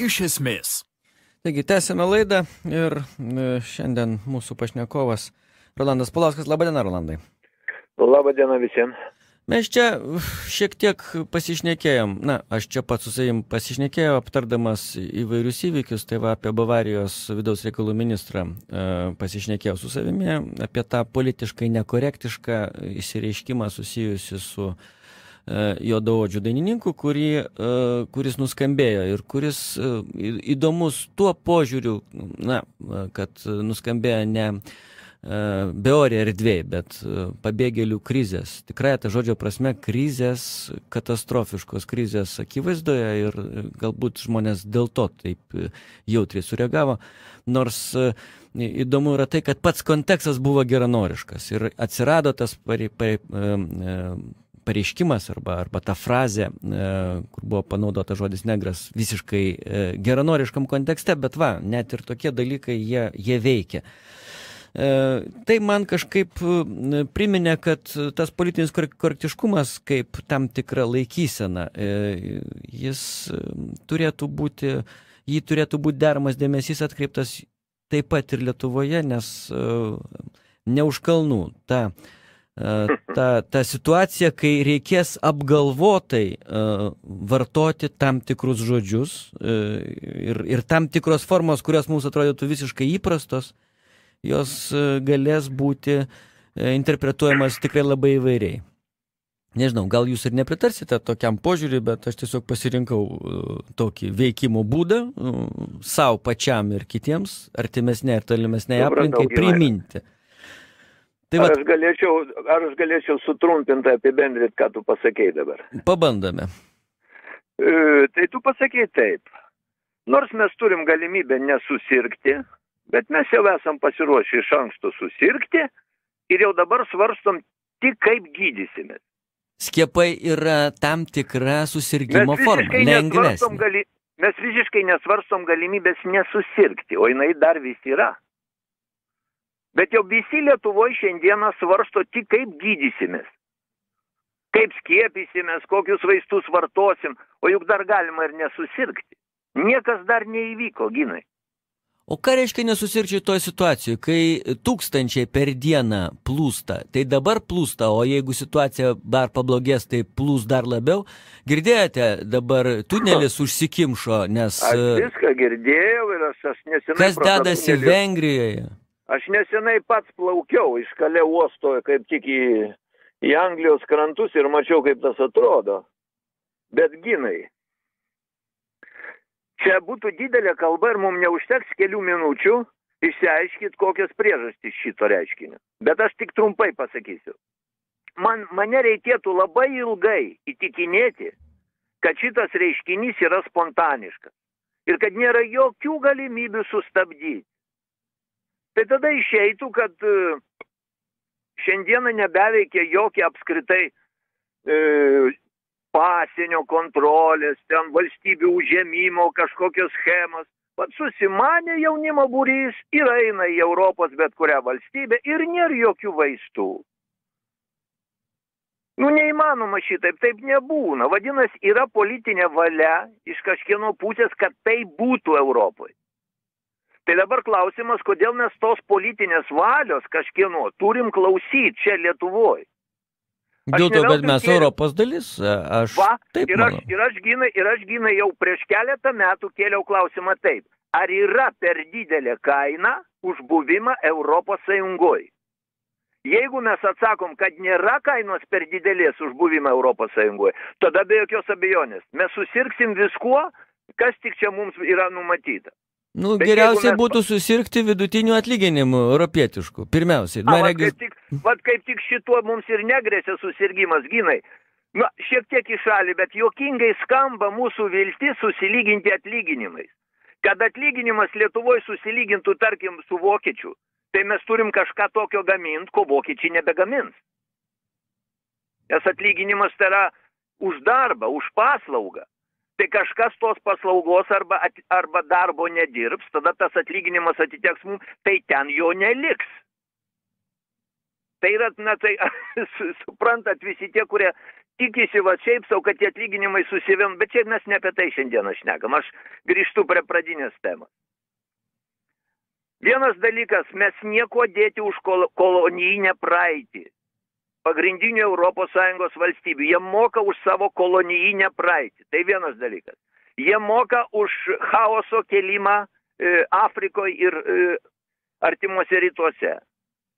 iš esmės. Taigi, tęsime laidą ir e, šiandien mūsų pašnekovas Rolandas Pulauskas. Labadiena, Rolandai. Labadiena visiems. Mes čia šiek tiek pasišnekėjom, na, aš čia pats su savim pasišnekėjau, aptardamas įvairius įvykius, tai va apie Bavarijos vidaus reikalų ministrą e, pasišnekėjau su savimi, apie tą politiškai nekorektišką įsireiškimą susijusi su e, juodaodžių dainininku, kurį, e, kuris nuskambėjo ir kuris e, įdomus tuo požiūriu, na, kad nuskambėjo ne beorė erdvėj, bet e, pabėgėlių krizės. Tikrai ta žodžio prasme krizės, katastrofiškos krizės akivaizdoje ir e, galbūt žmonės dėl to taip e, jautriai sureagavo. Nors įdomu yra tai, kad pats kontekstas buvo geranoriškas ir atsirado tas pare, pare, pareiškimas arba, arba ta frazė, kur buvo panaudota žodis negras visiškai geranoriškam kontekste, bet va, net ir tokie dalykai jie, jie veikia. E, tai man kažkaip e, priminė, kad tas politinis korektiškumas kaip tam tikra laikysena, e, jis turėtų būti, jį turėtų būti deramas dėmesys atkreiptas taip pat ir Lietuvoje, nes ne už kalnų ta, ta, ta situacija, kai reikės apgalvotai vartoti tam tikrus žodžius ir, ir tam tikros formos, kurios mums atrodytų visiškai įprastos, jos e, galės būti interpretuojamas tikrai labai įvairiai. Nežinau, gal jūs ir nepritarsite tokiam požiūriui, bet aš tiesiog pasirinkau tokį veikimo būdą savo pačiam ir kitiems, artimesnė ir tolimesnė aplinkai, priminti. Tai ar, aš galėčiau, ar aš galėčiau sutrumpinti apibendrinti, ką tu pasakėjai dabar? Pabandome. E, tai tu pasakėjai taip. Nors mes turim galimybę nesusirgti, Bet mes jau esam pasiruošę iš anksto susirgti ir jau dabar svarstom tik kaip gydysimės. Skiepai yra tam tikra susirgymo forma, lengvesnė. Gali, mes visiškai nesvarstom galimybės nesusirgti, o jinai dar vis yra. Bet jau visi Lietuvoje šiandieną svarsto tik kaip gydysimės. Kaip skiepysimės, kokius vaistus vartosim, o juk dar galima ir nesusirgti. Niekas dar neįvyko, ginai. O ką reiškia nesusirgti toje situacijoje, kai tūkstančiai per dieną plūsta, tai dabar plūsta, o jeigu situacija dar pablogės, tai plūs dar labiau. Girdėjote, dabar tunelis užsikimšo, nes... Aš viską girdėjau ir aš, aš nesenai... Kas dedasi Vengrijoje? Aš nesenai pats plaukiau iš kalė uosto, kaip tik į, į Anglijos krantus ir mačiau, kaip tas atrodo. Bet ginai, Čia būtų didelė kalba ir mums neužteks kelių minučių išsiaiškit, kokios priežastys šito reiškinio. Bet aš tik trumpai pasakysiu. Man, mane reikėtų labai ilgai įtikinėti, kad šitas reiškinys yra spontaniškas ir kad nėra jokių galimybių sustabdyti. Tai tada išeitų, kad e, šiandieną nebeveikia jokia apskritai e, pasienio kontrolės, ten valstybių užėmimo kažkokios schemos. Pat susimanė jaunimo būrys ir eina į Europos bet kurią valstybę ir nėra jokių vaistų. Nu, neįmanoma šitaip, taip nebūna. Vadinasi, yra politinė valia iš kažkieno pusės, kad tai būtų Europoje. Tai dabar klausimas, kodėl mes tos politinės valios kažkieno turim klausyti čia Lietuvoje. Dėl to, kad mes kėliau. Europos dalis, aš Va, taip ir aš, ir, aš ginai, ir aš ginai jau prieš keletą metų kėliau klausimą taip. Ar yra per didelė kaina už buvimą Europos Sąjungoje? Jeigu mes atsakom, kad nėra kainos per didelės už buvimą Europos Sąjungoje, tada be jokios abejonės mes susirgsim viskuo, kas tik čia mums yra numatyta. Nu, Bet geriausiai mes... būtų susirgti vidutiniu atlyginimu europietišku, pirmiausiai. A, vat, kaip tik, vat kaip tik šituo mums ir negrėsia susirgymas, gynai. Na, šiek tiek į šalį, bet juokingai skamba mūsų viltis susilyginti atlyginimais. Kad atlyginimas Lietuvoje susilygintų, tarkim, su vokiečiu, tai mes turim kažką tokio gaminti, ko vokiečiai nebegamins. Nes atlyginimas tai yra už darbą, už paslaugą tai kažkas tos paslaugos arba, at, arba darbo nedirbs, tada tas atlyginimas atiteks mums, tai ten jo neliks. Tai yra, na tai, suprantat, visi tie, kurie tikisi va šiaip sau, kad tie atlyginimai susivien, bet čia mes ne apie tai šiandieną šnekam. Aš grįžtu prie pradinės temos. Vienas dalykas, mes nieko dėti už kol kolonijinę praeitį. Pagrindinių ES valstybių. Jie moka už savo kolonijinę praeitį. Tai vienas dalykas. Jie moka už chaoso kelimą e, Afrikoje ir e, artimuose rytuose.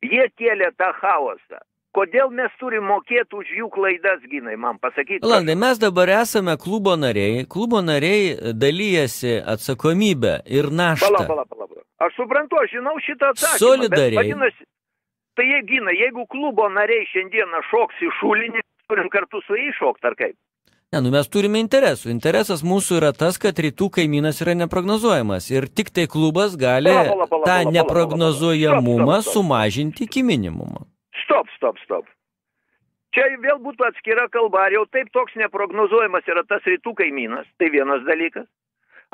Jie kėlė tą chaosą. Kodėl mes turim mokėti už jų klaidas, ginai, man pasakyti? Landai, mes dabar esame klubo nariai, klubo nariai dalyjasi atsakomybę ir naštą. Pala, pala, pala, pala. Aš suprantu, aš žinau šitą atsakymą. Solidariai. Bet, vadinasi, tai jie gina, jeigu klubo nariai šiandieną šoks į šulinį, turim kartu su jais šokt, ar kaip? Ne, nu mes turime interesų. Interesas mūsų yra tas, kad rytų kaimynas yra neprognozuojamas. Ir tik tai klubas gali Pala, pala, pala, tą neprognozuojamumą sumažinti iki minimumo. Stop, stop, stop. Čia vėl būtų atskira kalba, ar jau taip toks neprognozuojamas yra tas rytų kaimynas, tai vienas dalykas.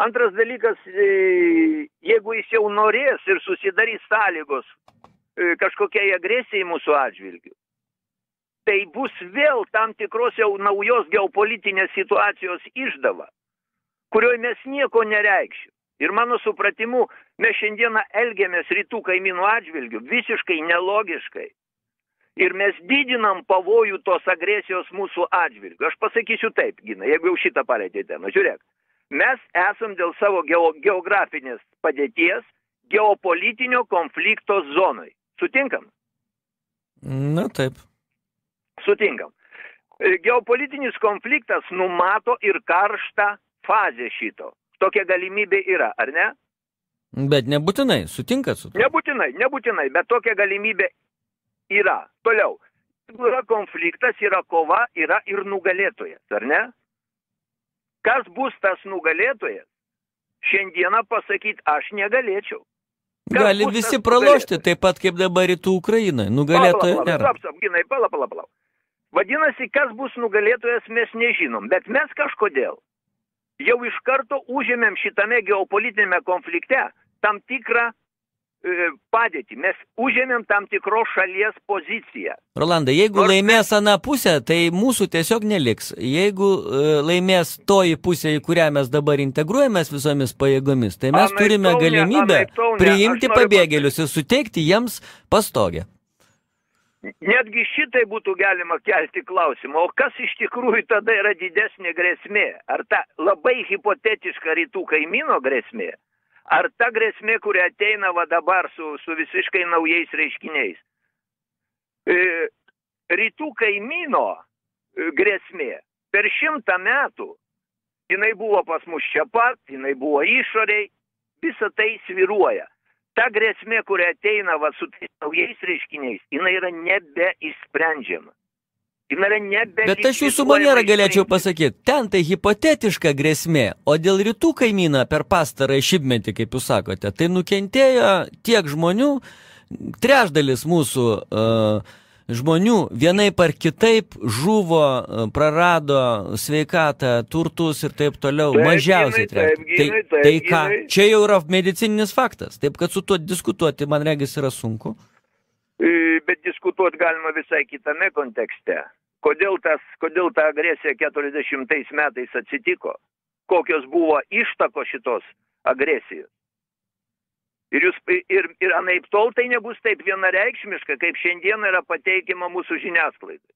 Antras dalykas, e, jeigu jis jau norės ir susidarys sąlygos kažkokiai agresijai mūsų atžvilgių, tai bus vėl tam tikros jau naujos geopolitinės situacijos išdava, kurioje mes nieko nereikšim. Ir mano supratimu, mes šiandieną elgiamės rytų kaimynų atžvilgių visiškai nelogiškai. Ir mes didinam pavojų tos agresijos mūsų atžvilgių. Aš pasakysiu taip, Gina, jeigu jau šitą palėtėte. Nu, žiūrėk, mes esam dėl savo geo, geografinės padėties geopolitinio konflikto zonai. Sutinkam? Na taip. Sutinkam. E, Geopolitinis konfliktas numato ir karštą fazę šito. Tokia galimybė yra, ar ne? Bet nebūtinai, sutinkat su to? Nebūtinai, nebūtinai, bet tokia galimybė yra. Toliau. Yra konfliktas, yra kova, yra ir nugalėtojas, ar ne? Kas bus tas nugalėtojas? Šiandieną pasakyti aš negalėčiau. Gali visi pralošti, taip pat kaip dabar rytų Ukrainai. Nugalėtojo nėra. pala, stop, stop, Ginai, pala, pala, pala. Vadinasi, kas bus nugalėtojas, mes nežinom, bet mes kažkodėl jau iš karto užėmėm šitame geopolitinėme konflikte tam tikrą padėtį. Mes užėmėm tam tikros šalies poziciją. Rolandai, jeigu Nors laimės ana pusė, tai mūsų tiesiog neliks. Jeigu e, laimės toji pusė, į kurią mes dabar integruojamės visomis pajėgomis, tai mes Anaiptol turime ne, galimybę ne. priimti pabėgėlius ir suteikti jiems pastogę. Netgi šitai būtų galima kelti klausimą, o kas iš tikrųjų tada yra didesnė grėsmė? Ar ta labai hipotetiška rytų kaimyno grėsmė? Ar ta grėsmė, kuri ateina va dabar su, su visiškai naujais reiškiniais? E, rytų kaimyno e, grėsmė per šimtą metų, jinai buvo pas mus čia pat, jinai buvo išoriai, visa tai sviruoja. Ta grėsmė, kuri ateina va, su tais naujais reiškiniais, jinai yra nebeišsprendžiama. Bet aš jūsų manierą galėčiau pasakyti, ten tai hipotetiška grėsmė, o dėl rytų kaimyną per pastarą šimtmetį, kaip jūs sakote, tai nukentėjo tiek žmonių, trešdalis mūsų uh, žmonių vienaip ar kitaip žuvo, uh, prarado sveikatą, turtus ir taip toliau, Taip, mažiausiai taip. Ginai, Tai, taip, tai ką, čia jau yra medicininis faktas, taip kad su tuo diskutuoti, man regis, yra sunku. E, Bet diskutuoti galima visai kitame kontekste. Kodėl, tas, kodėl ta agresija 40 metais atsitiko? Kokios buvo ištako šitos agresijos? Ir, jūs, ir, ir anaip tol tai nebus taip vienareikšmiška, kaip šiandien yra pateikima mūsų žiniasklaidai.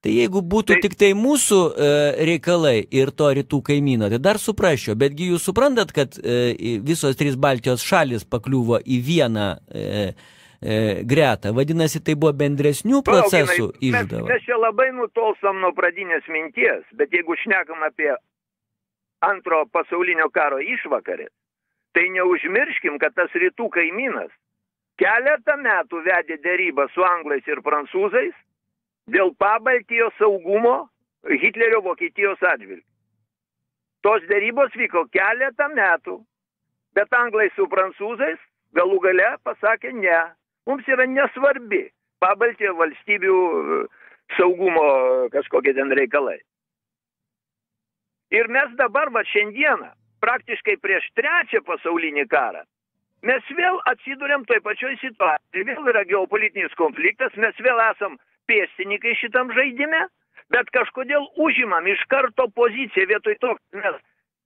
Tai jeigu būtų Tai- tik tai mūsų e, reikalai ir to rytų kaimyno, tai dar suprasčiau, betgi jūs suprantat, kad e, visos trys Baltijos šalis pakliuvo į vieną e, e, gretą. Vadinasi, tai buvo bendresnių procesų Ginai, mes, išdava. mes čia labai nutolstam nuo pradinės minties, bet jeigu šnekam apie antro pasaulinio karo išvakarės, tai neužmirškim, kad tas rytų kaimynas keletą metų vedė dėrybą su anglais ir prancūzais dėl pabaltijo saugumo Hitlerio Vokietijos atžvilgių. Tos dėrybos vyko keletą metų, bet anglai su prancūzais galų gale pasakė ne. Mums yra nesvarbi pabaltijo valstybių e, saugumo kažkokie ten reikalai. Ir mes dabar, va šiandieną, praktiškai prieš trečią pasaulinį karą, mes vėl atsidurėm toj pačioj situacijai. Vėl yra geopolitinis konfliktas, mes vėl esam pėstininkai šitam žaidime, Bet kažkodėl užimam iš karto poziciją vietoj to, kad mes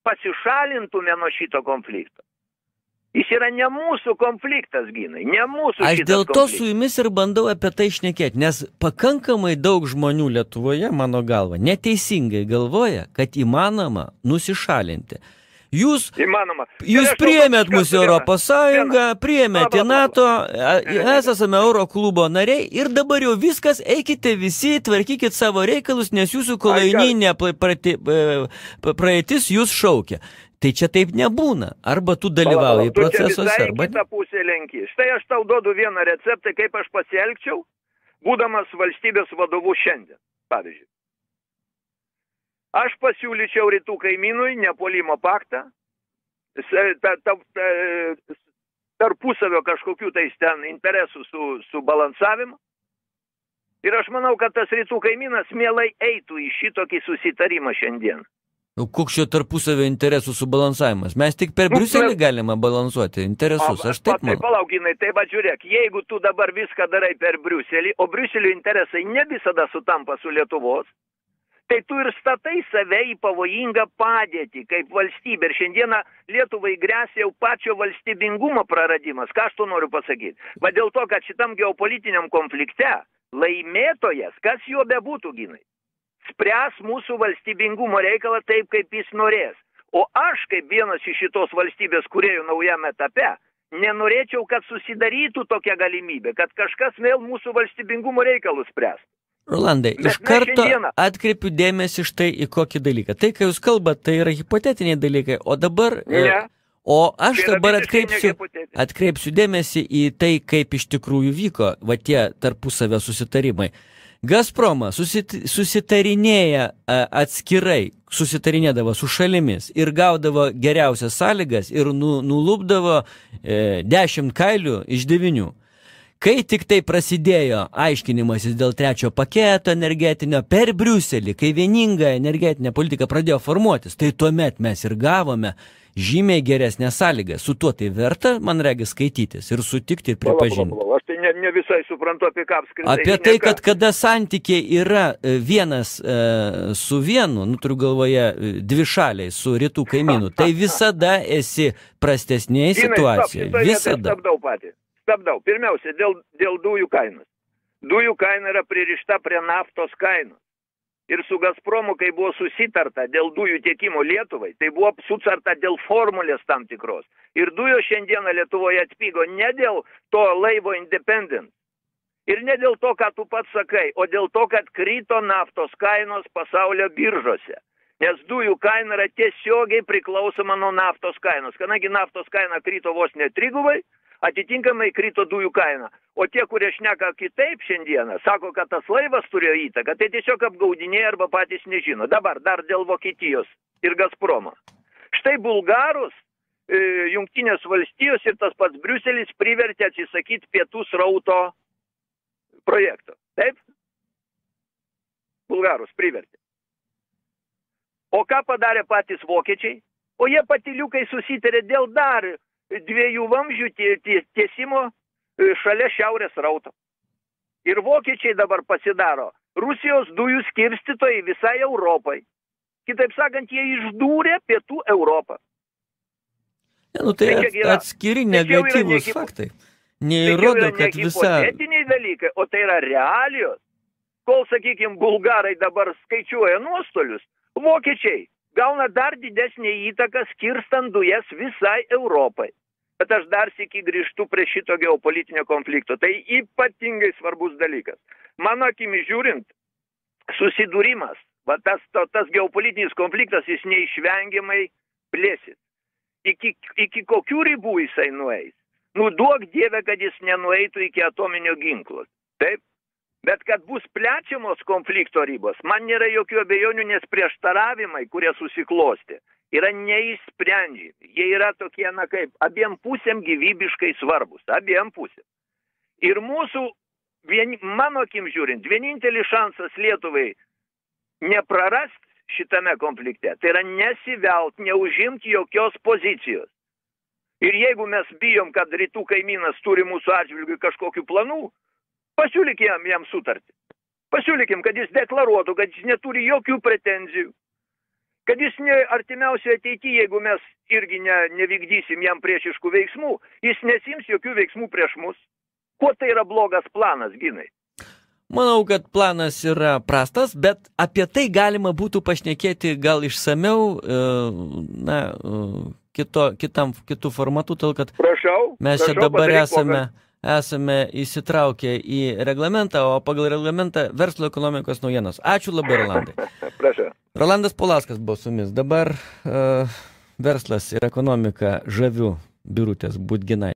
pasišalintume nuo šito konflikto. Jis yra ne mūsų konfliktas, gynai, ne mūsų Aš dėl to konfliktas. su jumis ir bandau apie tai šnekėti, nes pakankamai daug žmonių Lietuvoje, mano galva, neteisingai galvoja, kad įmanoma nusišalinti. Jūs, Įmanoma. jūs mus į vieną- Europos Sąjungą, priėmėt į NATO, esame Euro klubo nariai ir dabar jau viskas, eikite visi, tvarkykit savo reikalus, nes jūsų kolonijinė e, praeitis jūs šaukia. Tai čia taip nebūna. Arba tu dalyvauji Palauk, tu procesuose, arba ne. kitą pusę lenki. Štai aš tau duodu vieną receptą, kaip aš pasielgčiau, būdamas valstybės vadovu šiandien, pavyzdžiui. Aš pasiūlyčiau rytų kaimynui nepolimo paktą, tarpusavio kažkokių tais ten interesų su, subalansavimu. Ir aš manau, kad tas rytų kaimynas mielai eitų į šitokį susitarimą šiandien. Nu, Koks čia tarpusavio interesų subalansavimas? Mes tik per Nu, Briuselį mes- galime balansuoti interesus, aš taip Tai manau. palaukinai, tai va žiūrėk, jeigu tu dabar viską darai per Briuselį, o Briuselio interesai ne visada sutampa su Lietuvos, tai tu ir statai save į pavojingą padėtį kaip valstybė. Ir šiandieną Lietuvai grėsia jau pačio valstybingumo praradimas. Ką aš tu noriu pasakyti? Va dėl to, kad šitam geopolitiniam konflikte laimėtojas, kas juo bebūtų ginai, spręs mūsų valstybingumo reikalą taip, kaip jis norės. O aš, kaip vienas iš šitos valstybės kuriejų naujame etape, nenorėčiau, kad susidarytų tokia galimybė, kad kažkas vėl mūsų valstybingumo reikalus spręs. Rolandai, iš karto atkreipiu dėmesį štai į kokį dalyką. Tai, ką jūs kalbate, tai yra hipotetiniai dalykai, o dabar... e, Ne. O aš Tai dabar atkreipsiu, atkreipsiu dėmesį į tai, kaip iš tikrųjų vyko va tie tarpusavio susitarimai. Gazpromas susit, susitarinėja atskirai, susitarinėdavo su šalimis ir gaudavo geriausias sąlygas ir nu, nulupdavo e, 10 kailių iš 9. Kai tik tai prasidėjo aiškinimasis dėl trečio paketo energetinio per Briuselį, kai vieninga energetinė politika pradėjo formuotis, tai tuomet mes ir gavome žymiai geresnės sąlygas. Su tuo tai verta, man regis, skaitytis ir sutikti ir pripažinti. Aš tai ne, ne visai suprantu, apie ką apskritai. Apie tai, kad kada santykiai yra e, vienas e, su vienu, nu turiu galvoje e, dvi šaliai su rytų kaimynu, tai visada esi prastesnėje situacijoje. Visada. Stabdau patį. Stabdau. Pirmiausia, dėl, dėl dujų kainos. Dujų kaina yra pririšta prie naftos kainos. Ir su Gazpromu, kai buvo susitarta dėl dujų tiekimo Lietuvai, tai buvo sutarta dėl formulės tam tikros. Ir dujos šiandieną Lietuvoje atpigo ne dėl to laivo Independent. Ir ne dėl to, ką tu pats sakai, o dėl to, kad krito naftos kainos pasaulio biržose. Nes dujų kaina yra tiesiogiai priklausoma nuo naftos kainos. Kadangi naftos kaina krito vos ne trigubai, atitinkamai krito dujų kaina. O tie, kurie šneka kitaip šiandieną, sako, kad tas laivas turėjo įtaką, tai tiesiog apgaudinėja arba patys nežino. Dabar dar dėl Vokietijos ir Gazpromo. Štai bulgarus, e, jungtinės valstijos ir tas pats Briuselis privertė atsisakyti pietų srauto projekto. Taip? Bulgarus privertė. O ką padarė patys vokiečiai? O jie patiliukai susitarė dėl dar dviejų vamzdžių tie- tie- tiesimo e, šalia šiaurės rauto. Ir vokiečiai dabar pasidaro Rusijos dujų skirstytojai visai Europai. Kitaip sakant, jie išdūrė pietų Europą. Ne, nu, tai Tai at, atskiri tai negatyvus nehipo- faktai. Tai Neįrodo, ne kad visa... hipotetiniai dalykai, o tai yra realijos. Kol, sakykime, bulgarai dabar skaičiuoja nuostolius, vokiečiai gauna dar didesnį įtaką skirstant dujas visai Europai. Bet aš dar sėki grįžtu prie šito geopolitinio konflikto. Tai ypatingai svarbus dalykas. Mano akimi žiūrint, susidūrimas, va tas, to, tas geopolitinis konfliktas, jis neišvengiamai plėsis. Iki, iki kokių ribų jisai nueis? Nu, duok dievę, kad jis nenueitų iki atominio ginklo. Taip? Bet kad bus plečiamos konflikto ribos, man nėra jokių abejonių, nes prieštaravimai, kurie susiklosti, yra neįsprendžiami. Jie yra tokie, na kaip, abiem pusėm gyvybiškai svarbus. Abiem pusėm. Ir mūsų, vien, mano akim žiūrint, vienintelis šansas Lietuvai neprarast šitame konflikte, tai yra nesivelt, neužimti jokios pozicijos. Ir jeigu mes bijom, kad rytų kaimynas turi mūsų atžvilgių kažkokių planų, pasiūlyk jam, jam sutartį. Pasiūlykim, kad jis deklaruotų, kad jis neturi jokių pretenzijų. Kad jis ne artimiausioje ateityje, jeigu mes irgi ne, nevykdysim jam priešiškų veiksmų, jis nesims jokių veiksmų prieš mus. Kuo tai yra blogas planas, ginai? Manau, kad planas yra prastas, bet apie tai galima būtų pašnekėti gal išsameu, e, na, e, kito, kitam, kitų formatų, tol kad prašau, mes prašau, čia dabar esame, pokalbį. Esame įsitraukę į reglamentą, o pagal reglamentą verslo ekonomikos naujienos. Ačiū labai, Rolandai. Prašau. Rolandas Polaskas buvo su mumis. Dabar uh, verslas ir ekonomika žavių birutės Budginai.